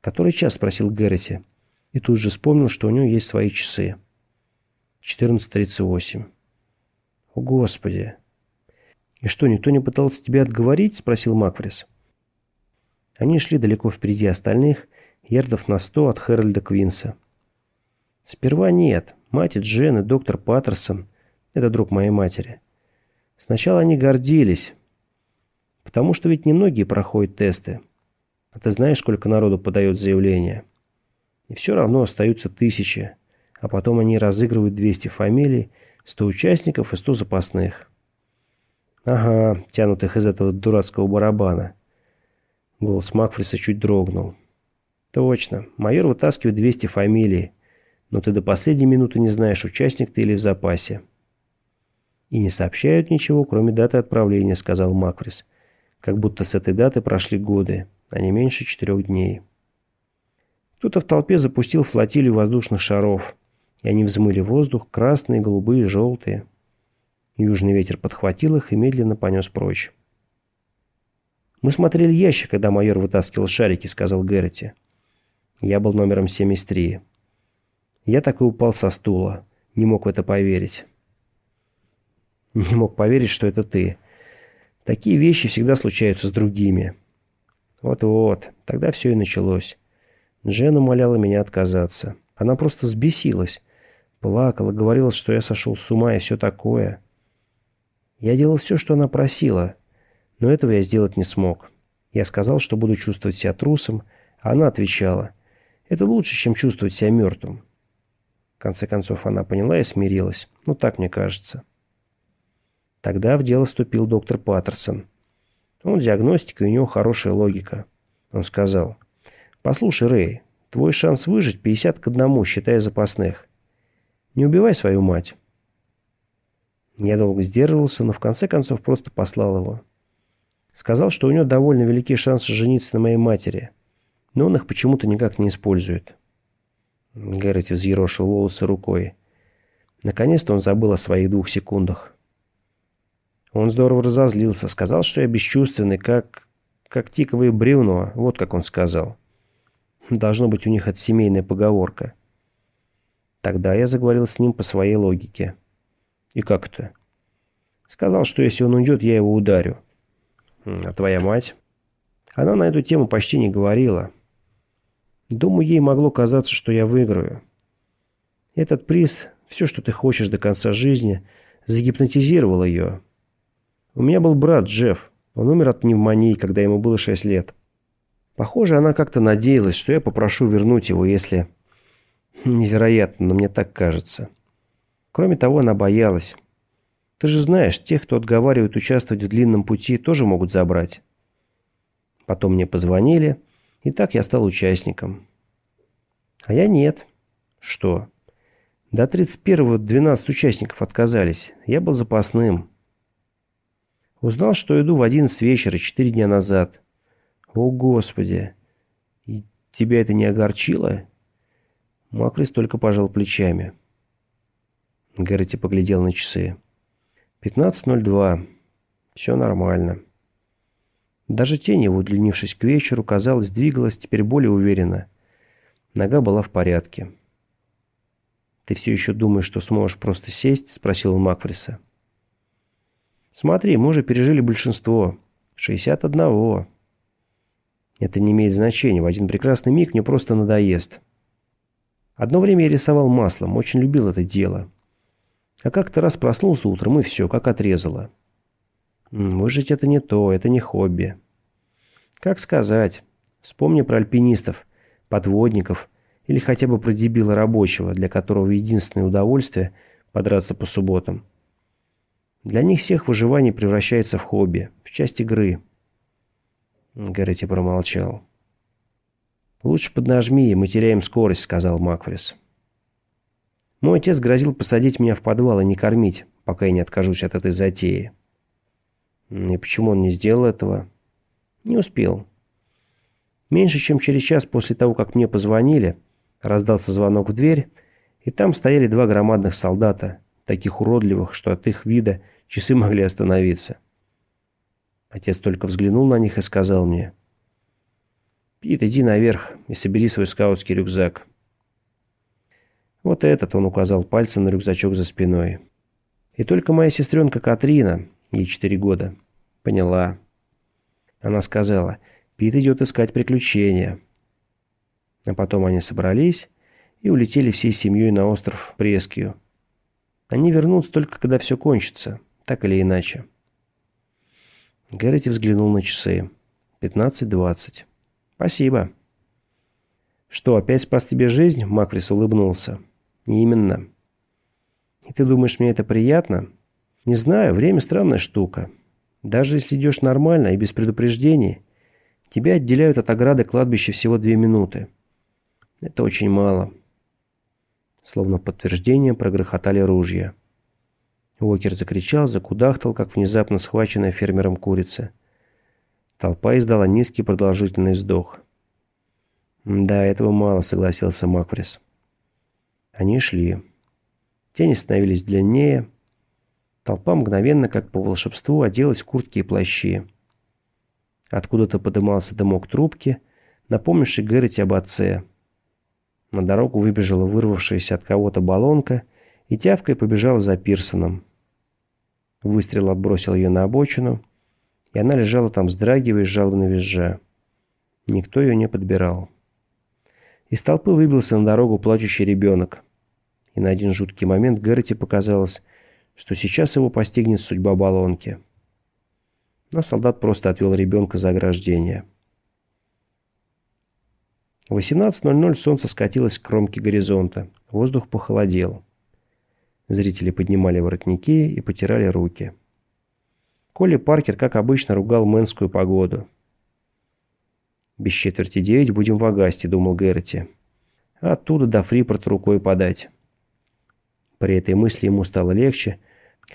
«Который час?» – спросил Гэрроти. И тут же вспомнил, что у него есть свои часы. 14.38. «О, Господи!» «И что, никто не пытался тебя отговорить?» – спросил Макфрис. Они шли далеко впереди остальных, ярдов на сто от Хэрольда Квинса. Сперва нет. Мать и Джен и доктор Паттерсон – это друг моей матери. Сначала они гордились, потому что ведь немногие проходят тесты. А ты знаешь, сколько народу подает заявление? И все равно остаются тысячи, а потом они разыгрывают 200 фамилий, 100 участников и 100 запасных. Ага, тянут их из этого дурацкого барабана. Голос Макфриса чуть дрогнул. Точно, майор вытаскивает 200 фамилий, но ты до последней минуты не знаешь, участник ты или в запасе. И не сообщают ничего, кроме даты отправления, сказал Макфрис. Как будто с этой даты прошли годы, а не меньше четырех дней. Кто-то в толпе запустил флотилию воздушных шаров, и они взмыли воздух, красные, голубые, желтые. Южный ветер подхватил их и медленно понес прочь. «Мы смотрели ящик, когда майор вытаскивал шарики», — сказал Гэрроти. Я был номером 73. Я так и упал со стула. Не мог в это поверить. Не мог поверить, что это ты. Такие вещи всегда случаются с другими. Вот-вот, тогда все и началось. Джен умоляла меня отказаться. Она просто взбесилась. Плакала, говорила, что я сошел с ума и все такое. Я делал все, что она просила, но этого я сделать не смог. Я сказал, что буду чувствовать себя трусом, а она отвечала, это лучше, чем чувствовать себя мертвым. В конце концов, она поняла и смирилась. Ну, так мне кажется. Тогда в дело вступил доктор Паттерсон. Он диагностика, и у него хорошая логика. Он сказал, «Послушай, Рэй, твой шанс выжить 50 к одному, считая запасных. Не убивай свою мать». Я долго сдерживался, но в конце концов просто послал его. Сказал, что у него довольно велики шансы жениться на моей матери, но он их почему-то никак не использует. Гэрроти взъерошил волосы рукой. Наконец-то он забыл о своих двух секундах. Он здорово разозлился, сказал, что я бесчувственный, как... как тиковое бревно, вот как он сказал. Должно быть у них это семейная поговорка. Тогда я заговорил с ним по своей логике. И как это? Сказал, что если он уйдет, я его ударю. А твоя мать? Она на эту тему почти не говорила. Думаю, ей могло казаться, что я выиграю. Этот приз, все, что ты хочешь до конца жизни, загипнотизировал ее. У меня был брат Джефф. Он умер от пневмонии, когда ему было 6 лет. Похоже, она как-то надеялась, что я попрошу вернуть его, если... Невероятно, но мне так кажется. Кроме того, она боялась. Ты же знаешь, тех, кто отговаривает участвовать в длинном пути, тоже могут забрать. Потом мне позвонили, и так я стал участником. А я нет. Что? До 31-го 12 участников отказались. Я был запасным. Узнал, что иду в 11 вечера, 4 дня назад. О, Господи! И тебя это не огорчило? Макрис только пожал плечами. Гэрроти поглядел на часы. 15.02. Все нормально. Даже тень его, удлинившись к вечеру, казалось, двигалась теперь более уверенно. Нога была в порядке. «Ты все еще думаешь, что сможешь просто сесть?» – спросил он Макфриса. «Смотри, мы уже пережили большинство. 61. Это не имеет значения. В один прекрасный миг мне просто надоест. Одно время я рисовал маслом, очень любил это дело. А как-то раз проснулся утром, и все, как отрезало. Выжить это не то, это не хобби. Как сказать? Вспомни про альпинистов, подводников или хотя бы про дебила рабочего, для которого единственное удовольствие – подраться по субботам. Для них всех выживание превращается в хобби, в часть игры. Гаррити промолчал. «Лучше поднажми, мы теряем скорость», – сказал Макфрис. «Мой отец грозил посадить меня в подвал и не кормить, пока я не откажусь от этой затеи». И почему он не сделал этого? Не успел. Меньше чем через час после того, как мне позвонили, раздался звонок в дверь, и там стояли два громадных солдата, таких уродливых, что от их вида часы могли остановиться. Отец только взглянул на них и сказал мне, Пит, иди наверх и собери свой скаутский рюкзак. Вот этот он указал пальцем на рюкзачок за спиной. И только моя сестренка Катрина, ей четыре года, поняла. Она сказала, Пит идет искать приключения. А потом они собрались и улетели всей семьей на остров Прескью. Они вернутся только, когда все кончится, так или иначе. Гэрроти взглянул на часы. «Пятнадцать двадцать». «Спасибо». «Что, опять спас тебе жизнь?» Макрис улыбнулся. «Именно». «И ты думаешь, мне это приятно?» «Не знаю, время странная штука. Даже если идешь нормально и без предупреждений, тебя отделяют от ограды кладбища всего две минуты. Это очень мало». Словно подтверждение прогрохотали ружья. Уокер закричал, закудахтал, как внезапно схваченная фермером курица. Толпа издала низкий продолжительный вздох. «Да, этого мало», — согласился Макфрис. Они шли. Тени становились длиннее. Толпа мгновенно, как по волшебству, оделась в куртки и плащи. Откуда-то подымался дымок трубки, напомнивший Гэрроти об отце. На дорогу выбежала вырвавшаяся от кого-то баллонка и тявкой побежала за Пирсоном. Выстрел отбросил ее на обочину, и она лежала там, вздрагивая и жалобно визжа. Никто ее не подбирал. Из толпы выбился на дорогу плачущий ребенок. И на один жуткий момент Гэрроти показалось, что сейчас его постигнет судьба баллонки. Но солдат просто отвел ребенка за ограждение. В 18.00 солнце скатилось к кромке горизонта. Воздух похолодел. Зрители поднимали воротники и потирали руки. Колли Паркер, как обычно, ругал мэнскую погоду. «Без четверти девять будем в Агасте», — думал Гэрроти. оттуда до Фрипорта рукой подать. При этой мысли ему стало легче,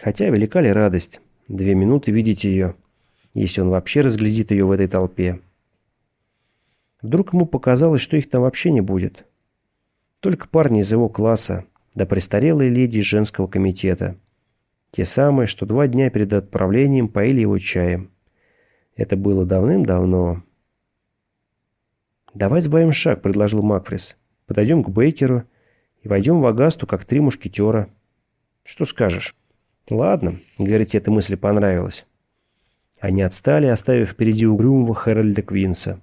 хотя велика ли радость. Две минуты видеть ее, если он вообще разглядит ее в этой толпе. Вдруг ему показалось, что их там вообще не будет. Только парни из его класса, да престарелые леди из женского комитета. Те самые, что два дня перед отправлением поили его чаем. Это было давным-давно. «Давай сбавим шаг», — предложил Макфрис. «Подойдем к Бейкеру и войдем в Агасту, как три мушкетера. Что скажешь?» «Ладно», — говорить эта мысль понравилась. Они отстали, оставив впереди угрюмого Хэрольда Квинса.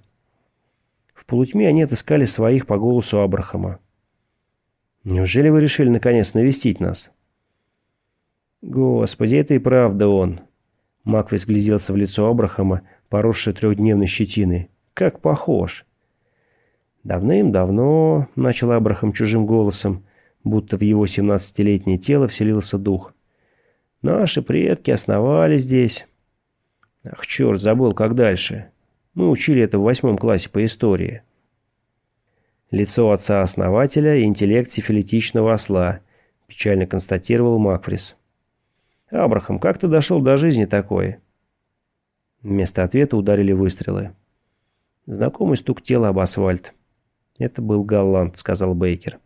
В полутьме они отыскали своих по голосу Абрахама. «Неужели вы решили наконец навестить нас?» «Господи, это и правда он!» Маквис гляделся в лицо Абрахама, поросшее трехдневной щетиной. «Как похож!» «Давным-давно», — начал Абрахам чужим голосом, будто в его семнадцатилетнее тело вселился дух. «Наши предки основали здесь». «Ах, черт, забыл, как дальше. Мы учили это в восьмом классе по истории. Лицо отца-основателя – интеллект сифилитичного осла, печально констатировал Макфрис. «Абрахам, как ты дошел до жизни такой?» Вместо ответа ударили выстрелы. Знакомый стук тела об асфальт. «Это был Галланд», — сказал Бейкер.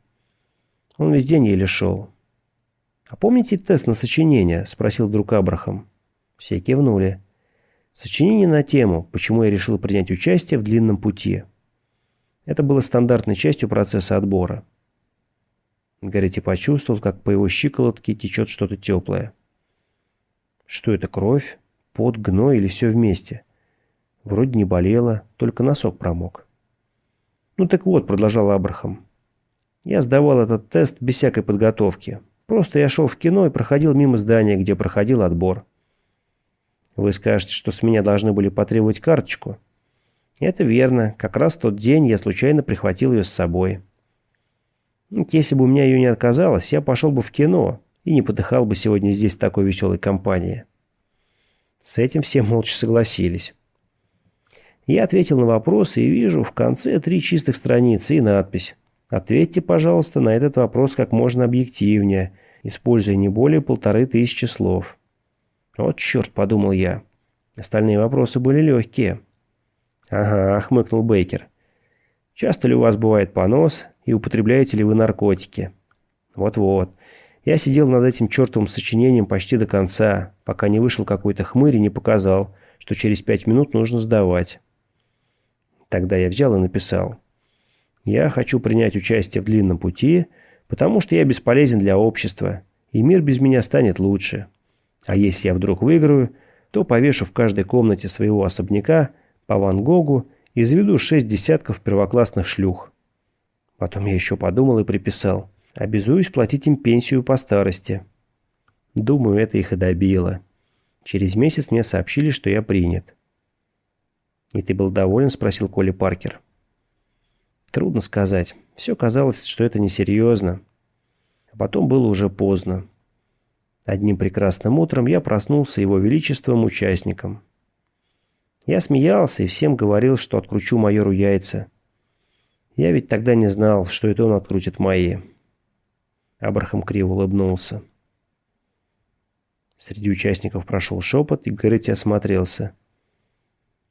Он весь день еле шел. «А помните тест на сочинение?» — спросил вдруг Абрахам. Все кивнули. Сочинение на тему «Почему я решил принять участие в длинном пути». Это было стандартной частью процесса отбора. Гаррити почувствовал, как по его щиколотке течет что-то теплое. Что это, кровь, пот, гной или все вместе? Вроде не болело, только носок промок. «Ну так вот», — продолжал Абрахам. «Я сдавал этот тест без всякой подготовки. Просто я шел в кино и проходил мимо здания, где проходил отбор. Вы скажете, что с меня должны были потребовать карточку. Это верно. Как раз в тот день я случайно прихватил ее с собой. Если бы у меня ее не отказалось, я пошел бы в кино и не подыхал бы сегодня здесь в такой веселой компании. С этим все молча согласились. Я ответил на вопросы и вижу в конце три чистых страницы и надпись. Ответьте, пожалуйста, на этот вопрос как можно объективнее, используя не более полторы тысячи слов. «Вот черт», — подумал я. Остальные вопросы были легкие. «Ага», — хмыкнул Бейкер. «Часто ли у вас бывает понос, и употребляете ли вы наркотики?» «Вот-вот. Я сидел над этим чертовым сочинением почти до конца, пока не вышел какой-то хмырь и не показал, что через пять минут нужно сдавать». Тогда я взял и написал. «Я хочу принять участие в длинном пути, потому что я бесполезен для общества, и мир без меня станет лучше. А если я вдруг выиграю, то повешу в каждой комнате своего особняка по Ван Гогу и заведу шесть десятков первоклассных шлюх». Потом я еще подумал и приписал. «Обязуюсь платить им пенсию по старости». Думаю, это их и добило. Через месяц мне сообщили, что я принят. «И ты был доволен?» – спросил Коли Паркер. «Трудно сказать. Все казалось, что это несерьезно. А потом было уже поздно. Одним прекрасным утром я проснулся его величеством участником. Я смеялся и всем говорил, что откручу майору яйца. Я ведь тогда не знал, что это он открутит мои». Абрахам криво улыбнулся. Среди участников прошел шепот, и Гэрроти осмотрелся.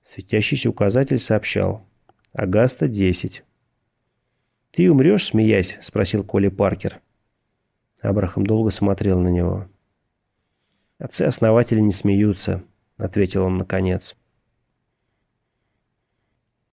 Светящийся указатель сообщал. «Агаста, 10». «Ты умрешь, смеясь?» – спросил Коли Паркер. Абрахам долго смотрел на него. «Отцы-основатели не смеются», – ответил он наконец.